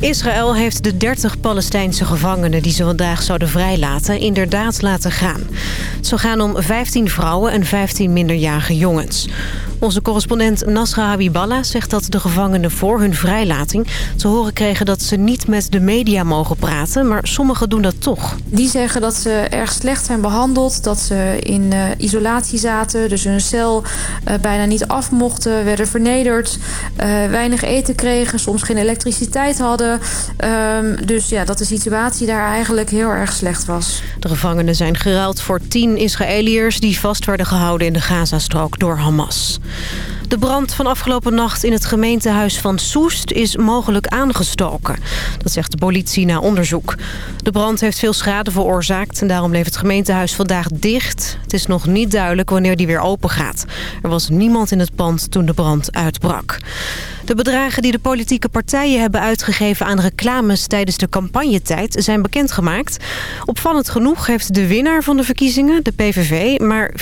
Israël heeft de 30 Palestijnse gevangenen die ze vandaag zouden vrijlaten inderdaad laten gaan. Zou gaan om 15 vrouwen en 15 minderjarige jongens. Onze correspondent Nasra Habiballah zegt dat de gevangenen voor hun vrijlating... te horen kregen dat ze niet met de media mogen praten, maar sommigen doen dat toch. Die zeggen dat ze erg slecht zijn behandeld, dat ze in uh, isolatie zaten... dus hun cel uh, bijna niet af mochten, werden vernederd... Uh, weinig eten kregen, soms geen elektriciteit hadden. Um, dus ja, dat de situatie daar eigenlijk heel erg slecht was. De gevangenen zijn geruild voor tien Israëliërs... die vast werden gehouden in de Gazastrook door Hamas. De brand van afgelopen nacht in het gemeentehuis van Soest is mogelijk aangestoken. Dat zegt de politie na onderzoek. De brand heeft veel schade veroorzaakt en daarom bleef het gemeentehuis vandaag dicht. Het is nog niet duidelijk wanneer die weer open gaat. Er was niemand in het pand toen de brand uitbrak. De bedragen die de politieke partijen hebben uitgegeven aan reclames tijdens de campagnetijd zijn bekendgemaakt. Opvallend genoeg heeft de winnaar van de verkiezingen, de PVV, maar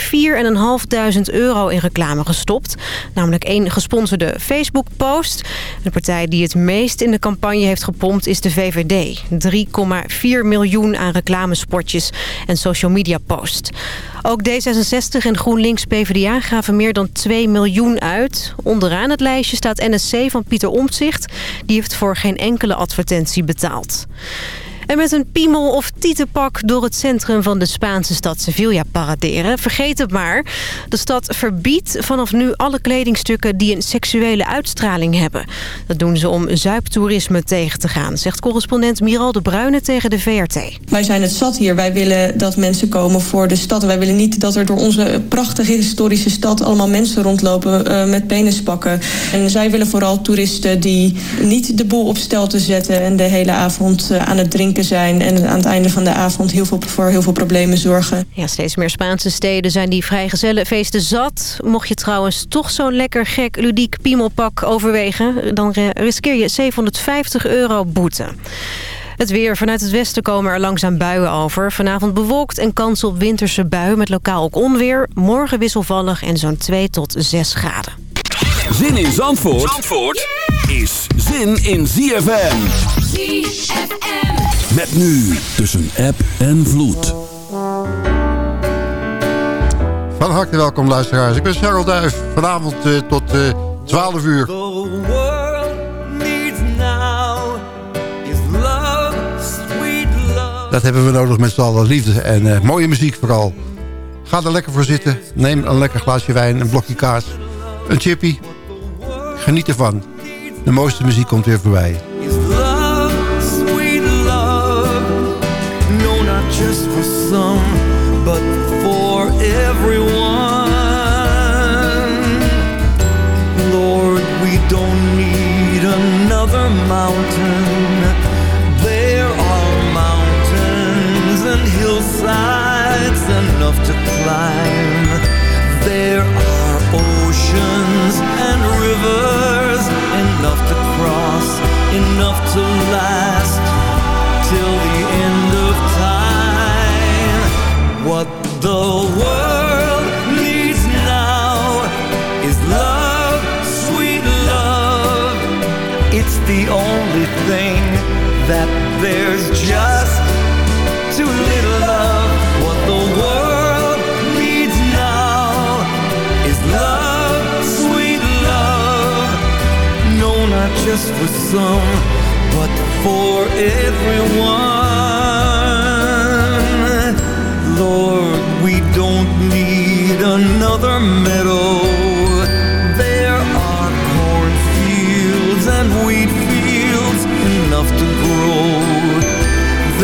4.500 euro in reclame gestopt. Namelijk één gesponsorde Facebook-post. De partij die het meest in de campagne heeft gepompt is de VVD. 3,4 miljoen aan reclamespotjes en social media posts. Ook D66 en GroenLinks PvdA gaven meer dan 2 miljoen uit. Onderaan het lijstje staat NSC van Pieter Omtzigt. Die heeft voor geen enkele advertentie betaald. En met een piemel of tietenpak door het centrum van de Spaanse stad Sevilla paraderen. Vergeet het maar. De stad verbiedt vanaf nu alle kledingstukken die een seksuele uitstraling hebben. Dat doen ze om zuiptoerisme tegen te gaan, zegt correspondent Miral de Bruyne tegen de VRT. Wij zijn het zat hier. Wij willen dat mensen komen voor de stad. Wij willen niet dat er door onze prachtige historische stad allemaal mensen rondlopen uh, met penispakken. En zij willen vooral toeristen die niet de boel op stel te zetten en de hele avond uh, aan het drinken zijn... en aan het einde van de avond heel veel, voor heel veel problemen zorgen. Ja, steeds meer Spaanse steden zijn die vrijgezellenfeesten zat. Mocht je trouwens toch zo'n lekker gek ludiek piemelpak overwegen... dan riskeer je 750 euro boete. Het weer. Vanuit het westen komen er langzaam buien over. Vanavond bewolkt en kans op winterse buien met lokaal ook onweer. Morgen wisselvallig en zo'n 2 tot 6 graden. Zin in Zandvoort, Zandvoort is zin in ZFM. ZFM. Met nu tussen app en vloed. Van harte welkom luisteraars. Ik ben Charles Duif. Vanavond uh, tot uh, 12 uur. Dat hebben we nodig met z'n allen. Liefde en uh, mooie muziek vooral. Ga er lekker voor zitten. Neem een lekker glaasje wijn, een blokje kaas, een chippy. Geniet ervan. De mooiste muziek komt weer voorbij. another mountain. There are mountains and hillsides enough to climb. There are oceans enough to last till the end of time. What the world needs now is love, sweet love. It's the only thing that there's just just for some, but for everyone. Lord, we don't need another meadow. There are cornfields and wheat fields enough to grow.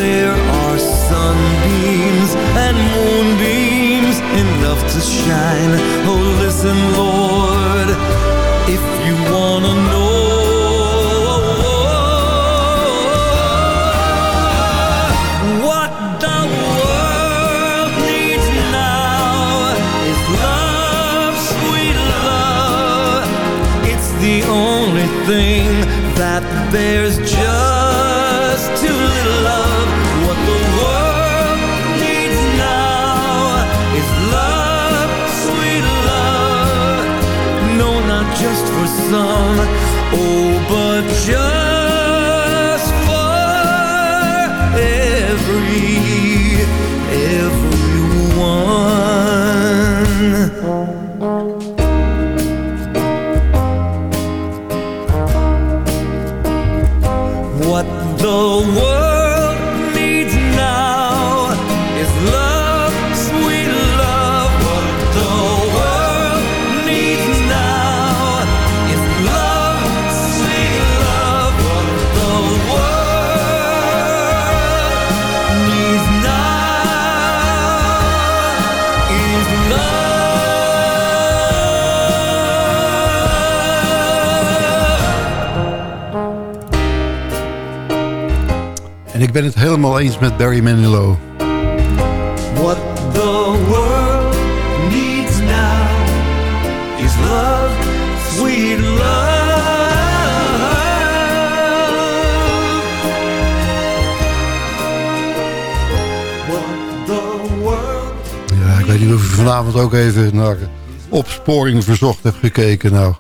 There are sunbeams and moonbeams enough to shine. Oh, listen, Lord, there's just too little of. What the world needs now is love, sweet love. No, not just for some, oh, but just En ik ben het helemaal eens met Barry Manilow. What the world needs now is love, sweet love. Ja, ik weet niet of u vanavond ook even naar opsporing verzocht hebt gekeken. Nou,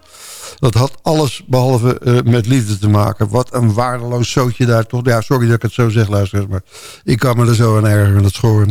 dat had alles behalve eh, met liefde te maken. Wat een waardeloos zootje daar toch. Ja, sorry dat ik het zo zeg, luisteraars. Maar ik kan me er zo aan ergeren, dat schoren.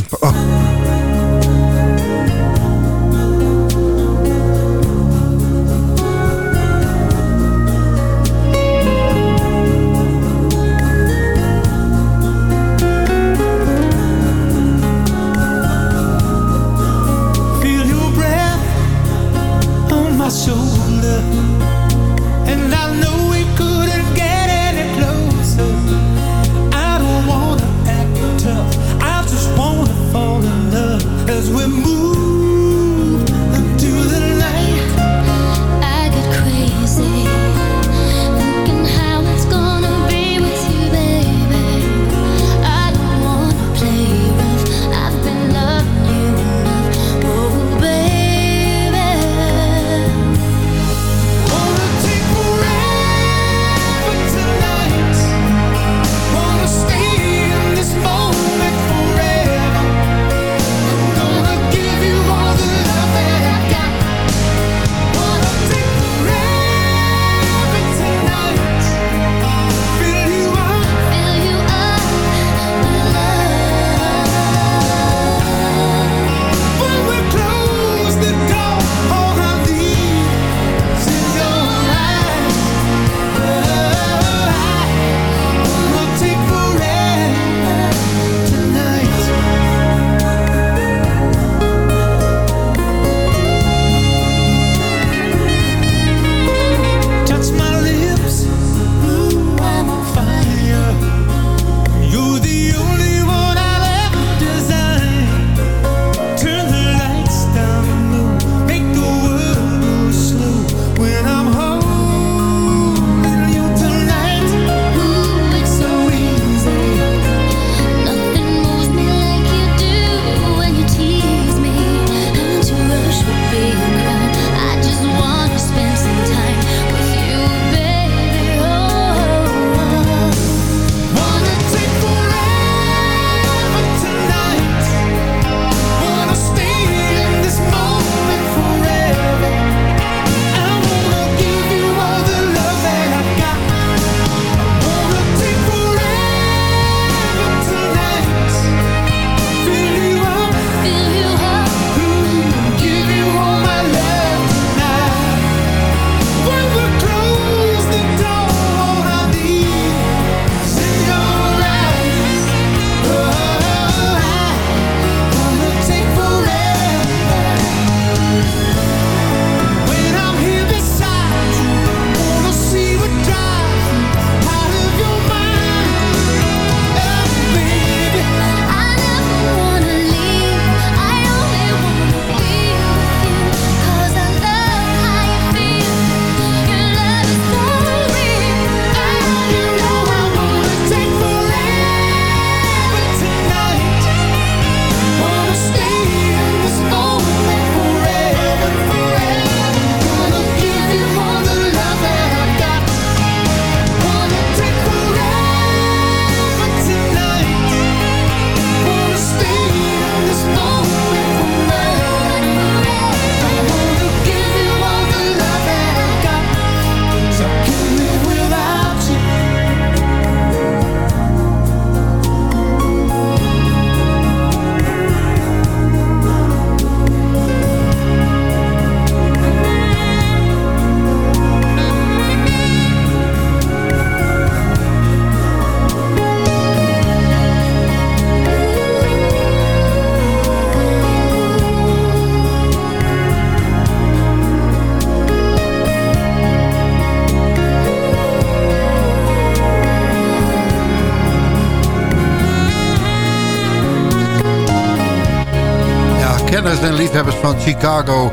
Chicago...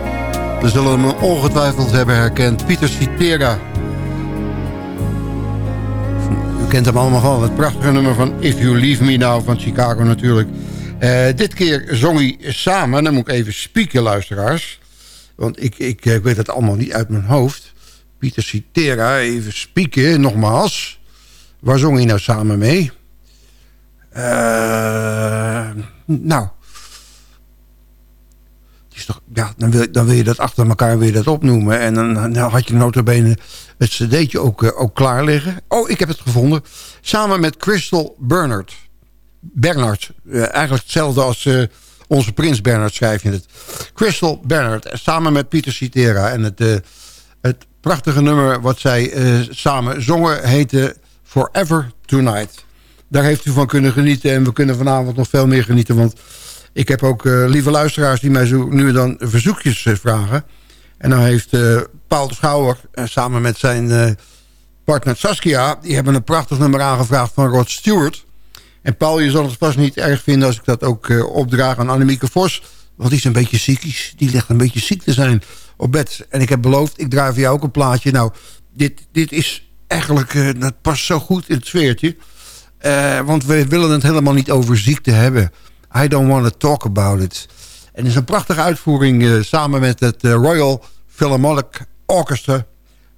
we zullen hem ongetwijfeld hebben herkend. Pieter Citera. U kent hem allemaal van. Het prachtige nummer van If You Leave Me Now van Chicago natuurlijk. Uh, dit keer zong hij samen. Dan moet ik even spieken, luisteraars. Want ik, ik, ik weet het allemaal niet uit mijn hoofd. Pieter Citera, even spieken, nogmaals. Waar zong hij nou samen mee? Uh, nou, ja, dan, wil, dan wil je dat achter elkaar weer dat opnoemen. En dan, had je notabene het cd'tje ook, uh, ook klaar liggen. Oh, ik heb het gevonden. Samen met Crystal Bernard. Bernard. Uh, eigenlijk hetzelfde als uh, onze prins Bernard schrijf je het. Crystal Bernard. Samen met Pieter Citera. En het, het prachtige nummer wat zij samen zongen heette Forever Tonight. Daar heeft u van kunnen genieten. En we kunnen vanavond nog veel meer genieten. Want ik heb ook uh, lieve luisteraars die mij zo nu en dan verzoekjes uh, vragen. En dan heeft uh, Paul de Schouwer samen met zijn partner Saskia... die hebben een prachtig nummer aangevraagd van Rod Stewart. En Paul, je zal het vast niet erg vinden als ik dat ook opdraag aan Annemieke Vos. Want die is een beetje ziekies. Die ligt een beetje ziek te zijn op bed. En ik heb beloofd, ik draai voor jou ook een plaatje. Nou, dit, dit is eigenlijk... dat past zo goed in het sfeertje. want we willen het helemaal niet over ziekte hebben... I Don't Want to Talk About It. En is een prachtige uitvoering uh, samen met het uh, Royal Philharmonic Orchestra.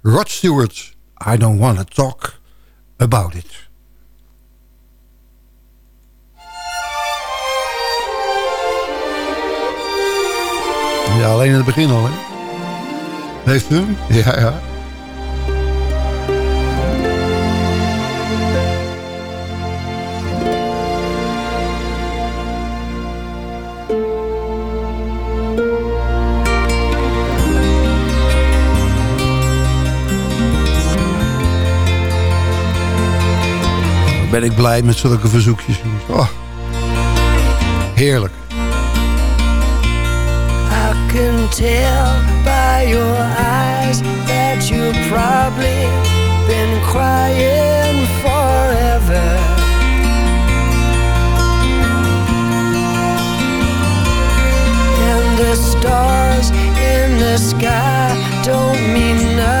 Rod Stewart, I Don't Want to Talk About It. Ja, alleen in het begin al, hè? Heeft u hem? Ja, ja. Ben ik blij met zulke verzoekjes. Oh, heerlijk. I can tell by your eyes that you've probably been crying forever. And the stars in the sky don't mean nothing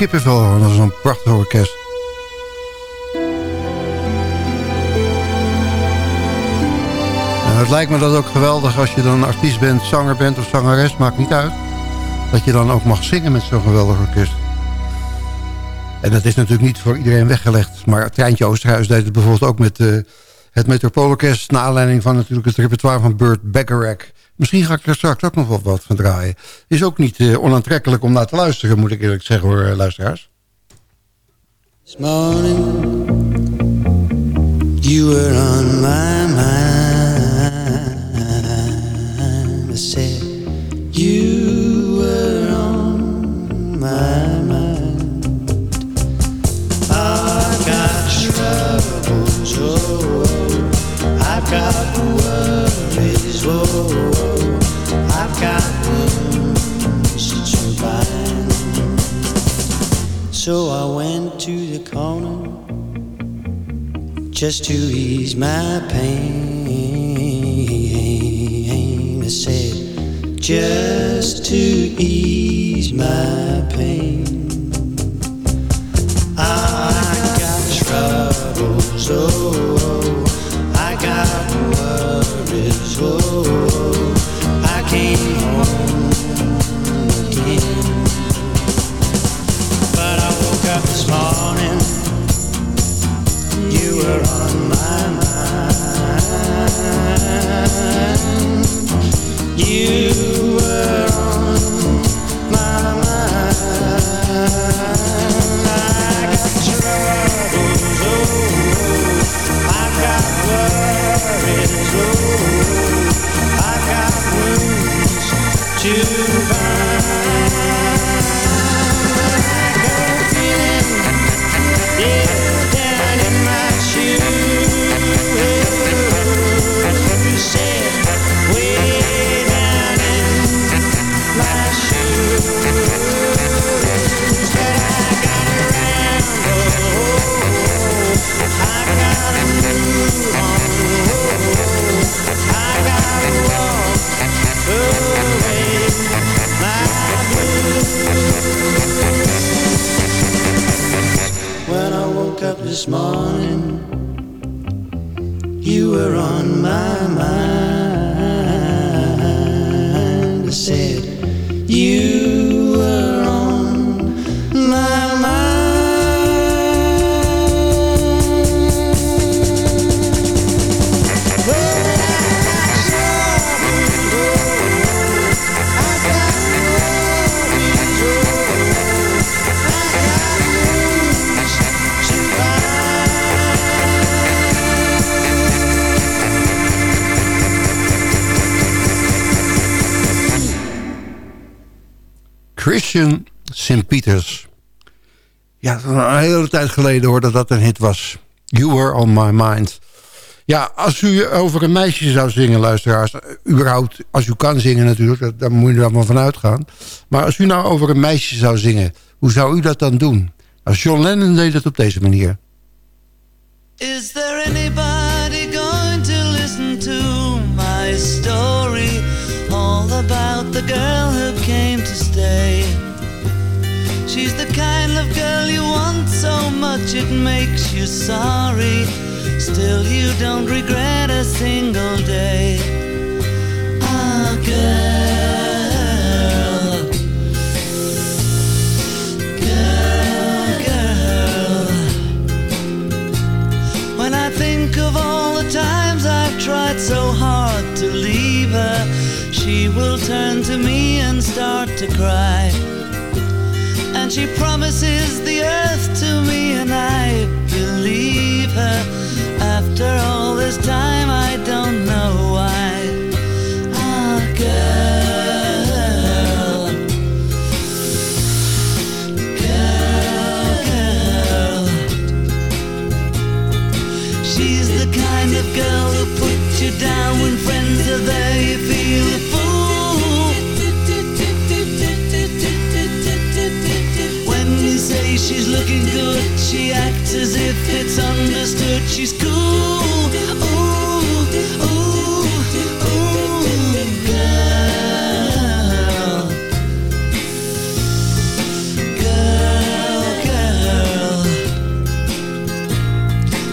Kippenvel. Dat is een prachtig orkest. En het lijkt me dat ook geweldig als je dan artiest bent, zanger bent of zangeres, maakt niet uit. Dat je dan ook mag zingen met zo'n geweldig orkest. En dat is natuurlijk niet voor iedereen weggelegd. Maar Treintje Oosterhuis deed het bijvoorbeeld ook met eh, het Metropoolorkest... naar aanleiding van natuurlijk het repertoire van Burt Bacharach. Misschien ga ik er straks ook nog wel wat van draaien. Is ook niet eh, onaantrekkelijk om naar te luisteren, moet ik eerlijk zeggen hoor, eh, luisteraars. This morning you were on my mind. So I went to the corner just to ease my pain. I said, just to ease my pain. I got troubles, oh, I got worries, oh, You this morning, you were on my mind. Christian St. Peters. Ja, een hele tijd geleden hoor dat dat een hit was. You Were On My Mind. Ja, als u over een meisje zou zingen, luisteraars... überhaupt, als u kan zingen natuurlijk, daar moet je er allemaal van uitgaan. Maar als u nou over een meisje zou zingen, hoe zou u dat dan doen? Als John Lennon deed het op deze manier. Is there anybody She's the kind of girl you want so much it makes you sorry. Still, you don't regret a single day. Ah, girl. Girl, girl. When I think of all the times I've tried so hard to leave her, she will turn to me and start to cry. She promises the earth to me, and I believe her. After all this time, I don't know if it's understood. She's cool. Ooh, ooh, ooh, girl. Girl, girl.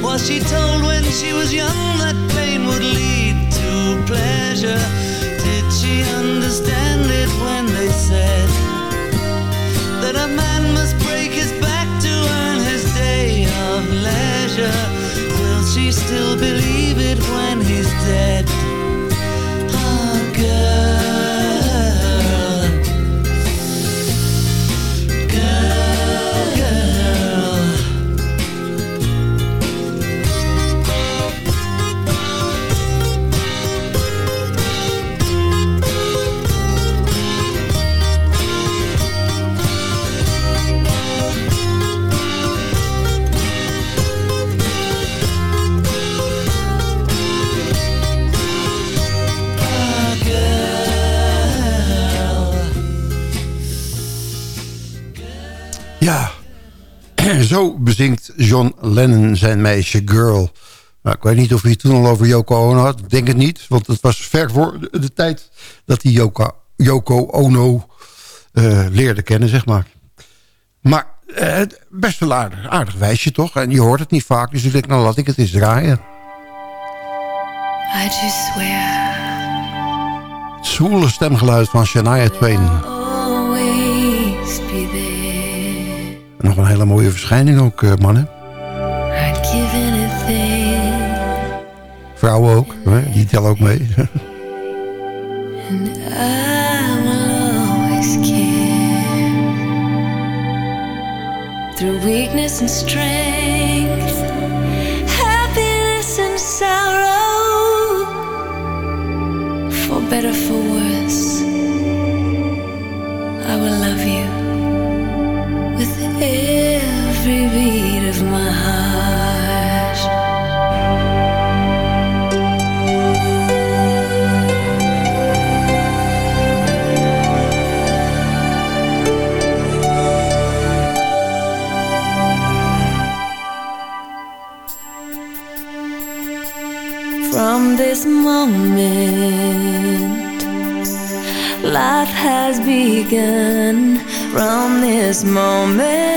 Was she told when she was young that pain would lead to pleasure? Will she still believe it when zo bezingt John Lennon zijn meisje Girl. Nou, ik weet niet of hij het toen al over Yoko Ono had. Ik denk het niet, want het was ver voor de, tijd... dat hij Yoko, Yoko Ono eh, leerde kennen, zeg maar. Maar eh, best wel aardig, aardig wijsje, toch? En je hoort het niet vaak, dus ik denk, nou laat ik het eens draaien. I just swear Het zwoele stemgeluid van Shania Twain. Nog een hele mooie verschijning ook, eh, mannen. Vrouwen ook, hè? die tellen ook mee. Through weakness and strength, happiness and sorrow, for better, for worse, I will love you every beat of my heart. From this moment, life has begun. From this moment,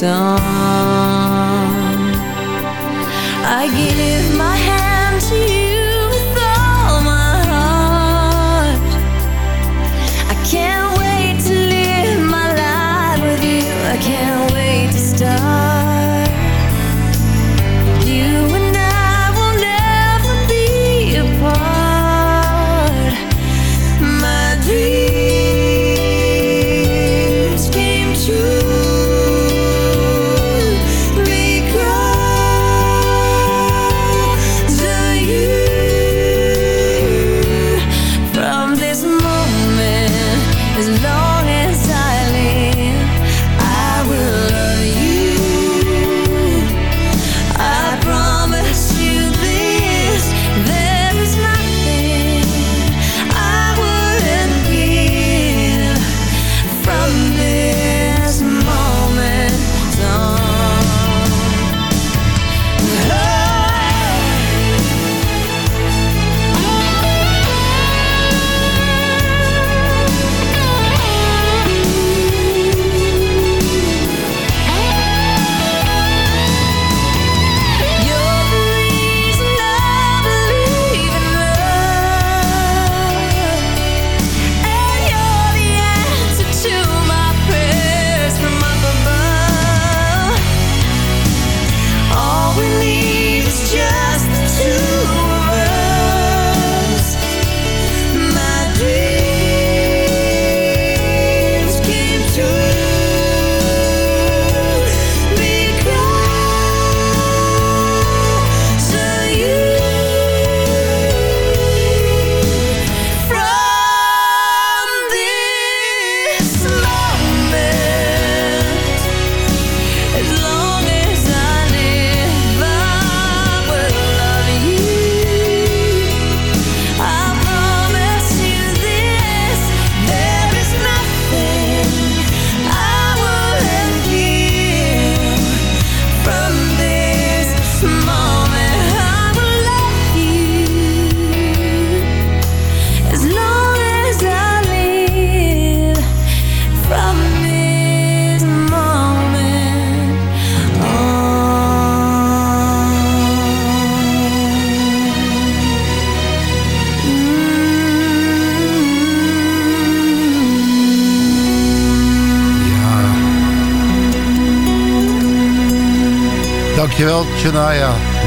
song.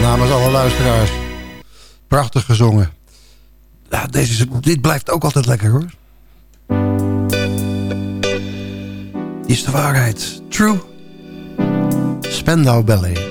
namens alle luisteraars. Prachtig gezongen. Ja, deze, dit blijft ook altijd lekker hoor. Is de waarheid. True. Spendau Ballet.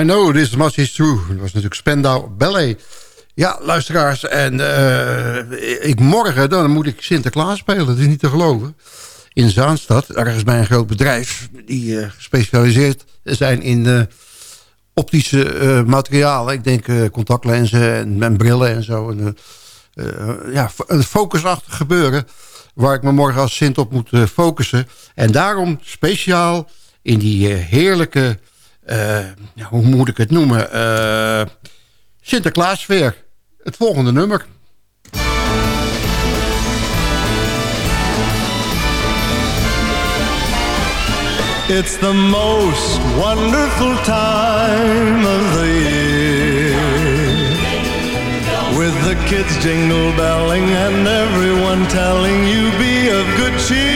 I know this much is true. Dat was natuurlijk Spendau Ballet. Ja, luisteraars. En uh, ik, morgen dan moet ik Sinterklaas spelen. Dat is niet te geloven. In Zaanstad. Ergens bij een groot bedrijf. Die uh, gespecialiseerd zijn in uh, optische materialen. Ik denk contactlenzen en, en, brillen en zo. En, ja, een focusachtig gebeuren. Waar ik me morgen als Sint op moet focussen. En daarom speciaal in die heerlijke... hoe moet ik het noemen? Sinterklaasfeer. Het volgende nummer. It's the most wonderful time of the year With the kids jingle belling and everyone telling you be of good cheer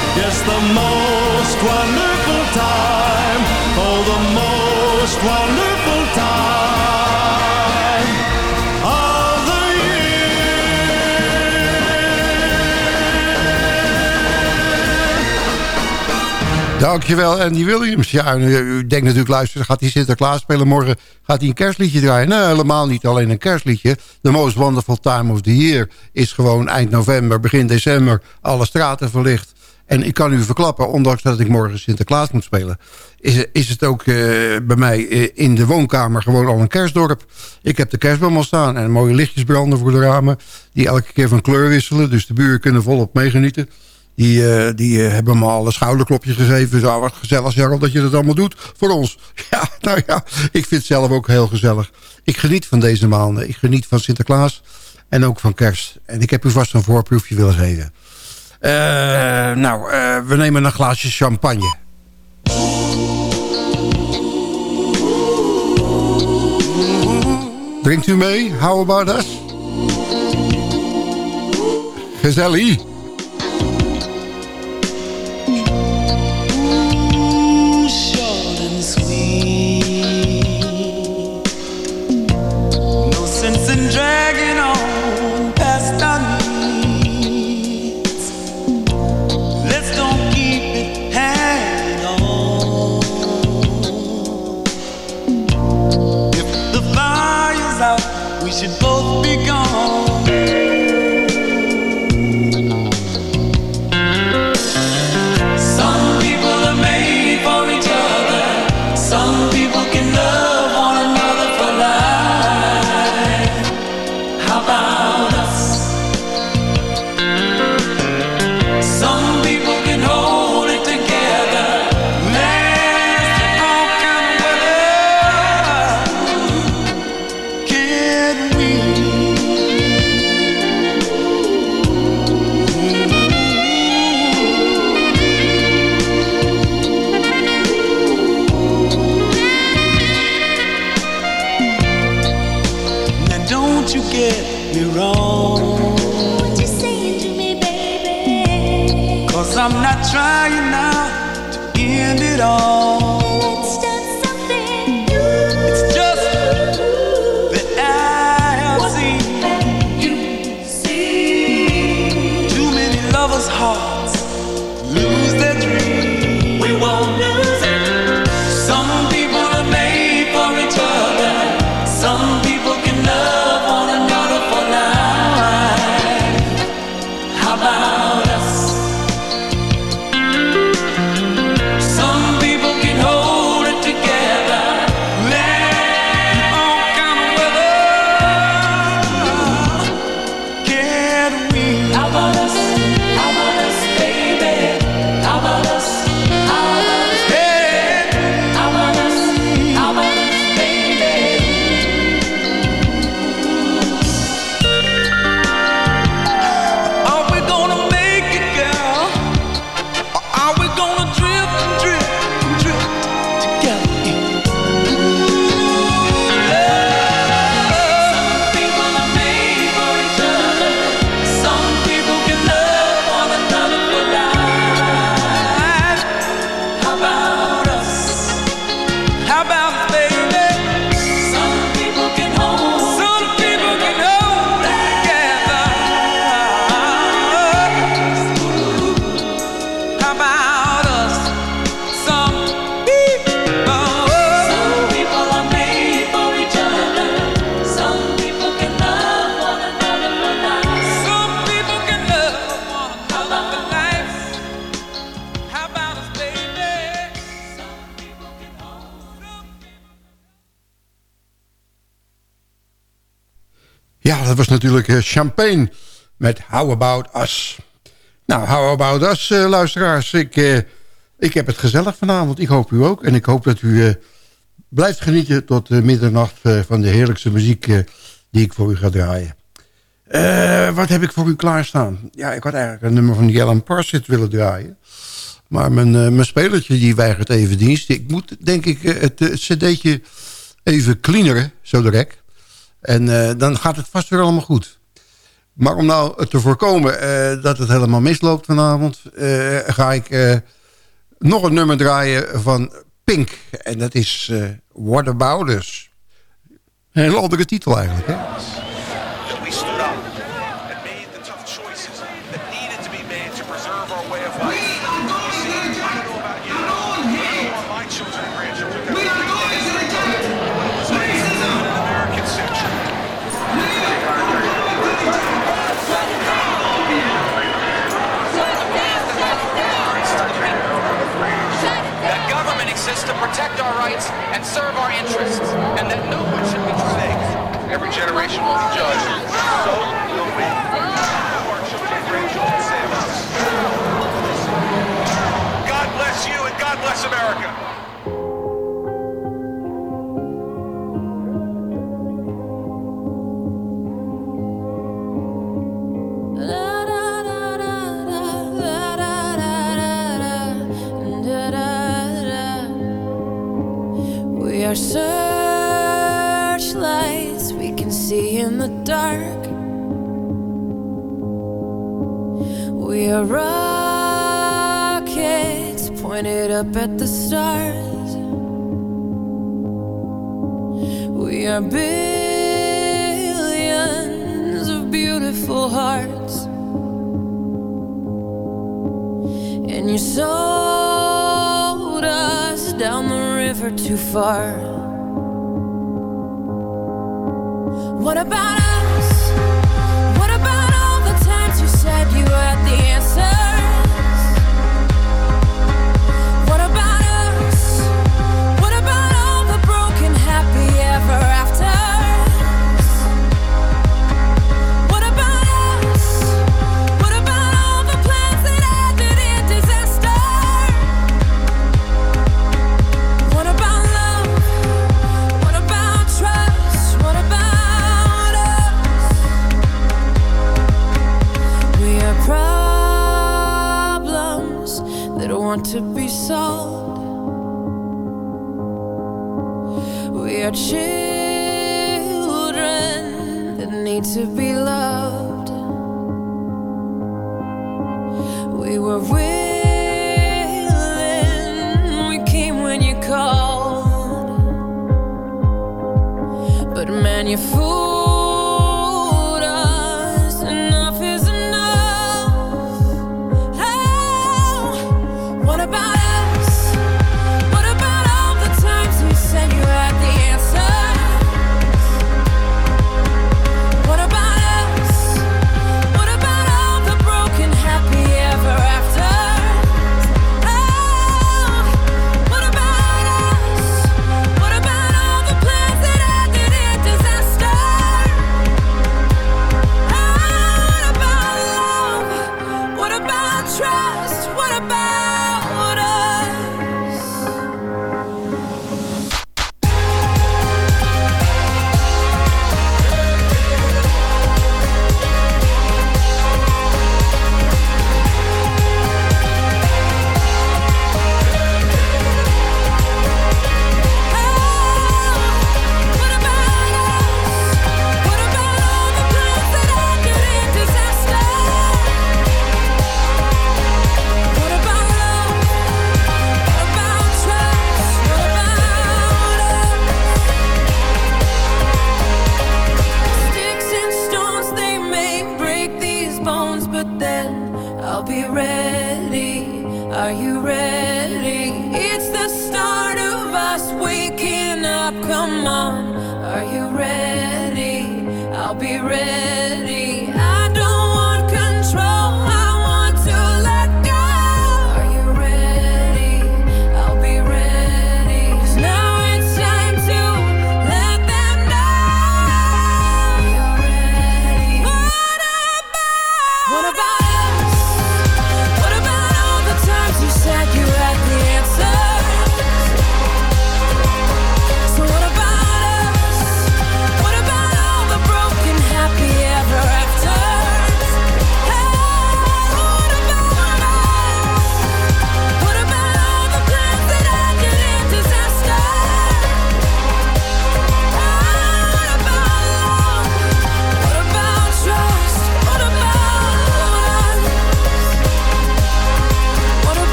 The most wonderful time. Oh, the most wonderful time of the Dankjewel, Andy Williams. Ja, u, u denkt natuurlijk, luister, gaat hij Sinterklaas spelen morgen? Gaat hij een kerstliedje draaien? Nee, helemaal niet alleen een kerstliedje. The Most Wonderful Time of the Year is gewoon eind november, begin december... alle straten verlicht. En ik kan u verklappen, ondanks dat ik morgen Sinterklaas moet spelen... is, is het ook uh, bij mij uh, in de woonkamer gewoon al een kerstdorp. Ik heb de kerstboom al staan en mooie lichtjes branden voor de ramen... die elke keer van kleur wisselen, dus de buren kunnen volop meegenieten... Die, uh, die hebben me al een schouderklopje gegeven. Zo, wat gezellig, Jarl, dat je dat allemaal doet voor ons. Ja, nou ja, ik vind het zelf ook heel gezellig. Ik geniet van deze maanden. Ik geniet van Sinterklaas en ook van kerst. En ik heb u vast een voorproefje willen geven. Uh, nou, we nemen een glaasje champagne. Drinkt u mee? How about us? Gezellig. Natuurlijk eh, Champagne met How About Us. Nou, How About Us, eh, luisteraars. Ik, eh, ik heb het gezellig vanavond. Ik hoop u ook. En ik hoop dat u blijft genieten tot middernacht... van de heerlijkste muziek die ik voor u ga draaien. Wat heb ik voor u klaarstaan? Ja, ik had eigenlijk een nummer van Jellan Parsit willen draaien. Maar mijn, mijn spelertje die weigert even dienst. Ik moet, denk ik, het, het cd'tje even cleaneren, zo direct. En eh, dan gaat het vast weer allemaal goed. Maar om nou te voorkomen eh, dat het helemaal misloopt vanavond... eh, ga ik nog een nummer draaien van Pink. En dat is What About. Een hele andere titel eigenlijk, hè? Rights and serve our interests, and that no one should be Mistakes. Every generation will be judged. So Are searchlights we can see in the dark. We are rockets pointed up at the stars. We are billions of beautiful hearts. And you sold us down the river too far. What about us? What about all the times you said you had the answers? To be solved.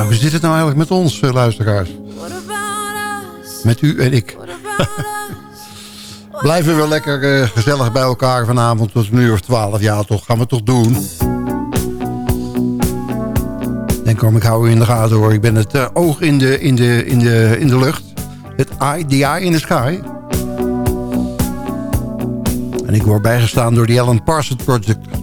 Nou, hoe zit het nou eigenlijk met ons, eh, luisteraars? Met u en ik. Blijven we lekker eh, gezellig bij elkaar vanavond tot nu of twaalf. Ja, toch, gaan we toch doen. Denk kom ik hou u in de gaten hoor. Ik ben het eh, oog in de, in, de, in, de, in de lucht. Het eye, the eye in the sky. En ik word bijgestaan door die Alan Parsons Project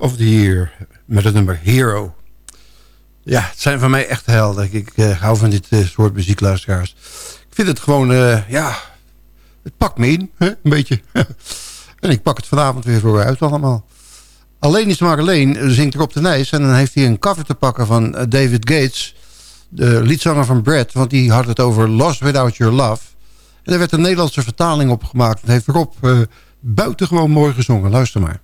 of the Year. Met het nummer Hero. Ja, het zijn van mij echt helden. Ik uh, hou van dit uh, soort muziekluisteraars. Ik vind het gewoon, uh, ja... Het pakt me in, hè? een beetje. en ik pak het vanavond weer vooruit allemaal. Alleen is maar alleen zingt op de Nijs. En dan heeft hij een cover te pakken van David Gates. De liedzanger van Brad. Want die had het over Lost Without Your Love. En er werd een Nederlandse vertaling op gemaakt. Heeft Rob buitengewoon mooi gezongen. Luister maar.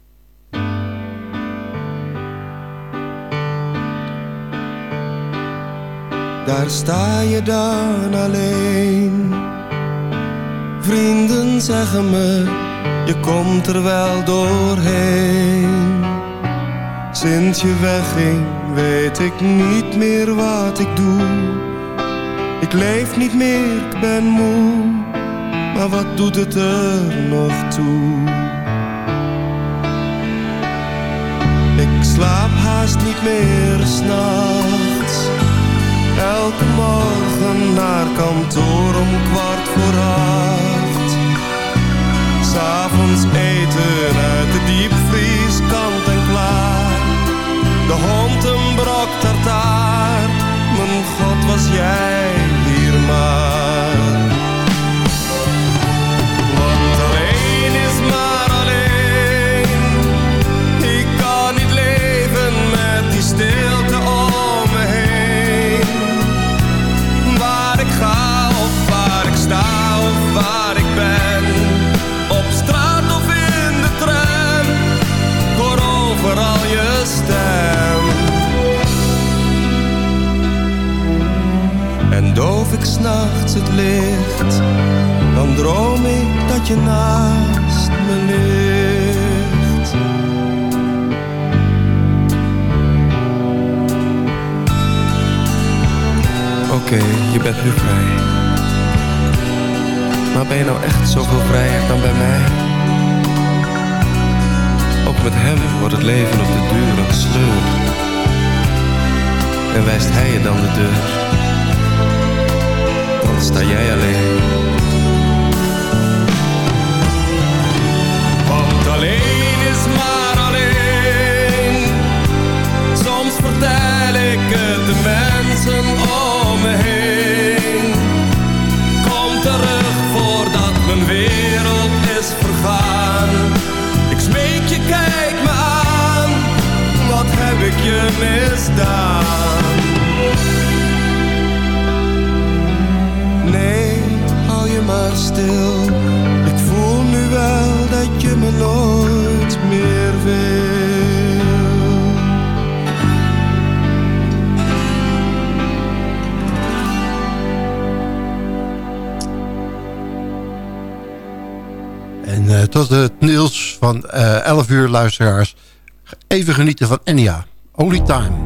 Daar sta je dan alleen. Vrienden zeggen me, je komt er wel doorheen. Sinds je wegging, weet ik niet meer wat ik doe. Ik leef niet meer, ik ben moe. Maar wat doet het er nog toe? Ik slaap haast niet meer s'nachts. Elke morgen naar kantoor om kwart voor acht. S'avonds eten uit de diepvries kant en klaar. De hond een brok tartaar. Mijn god was jij hier maar. Maar ben je nou echt zoveel vrijer dan bij mij? Ook met hem wordt het leven op de duur een sleur. En wijst hij je dan de deur? Dan sta jij alleen. Want alleen is maar Wat heb ik je misdaan? Nee, hou je maar stil. Ik voel nu wel dat je me nooit meer wil. En tot het Niels van uh, 11 uur luisteraars. Even genieten van Enya. Only Time.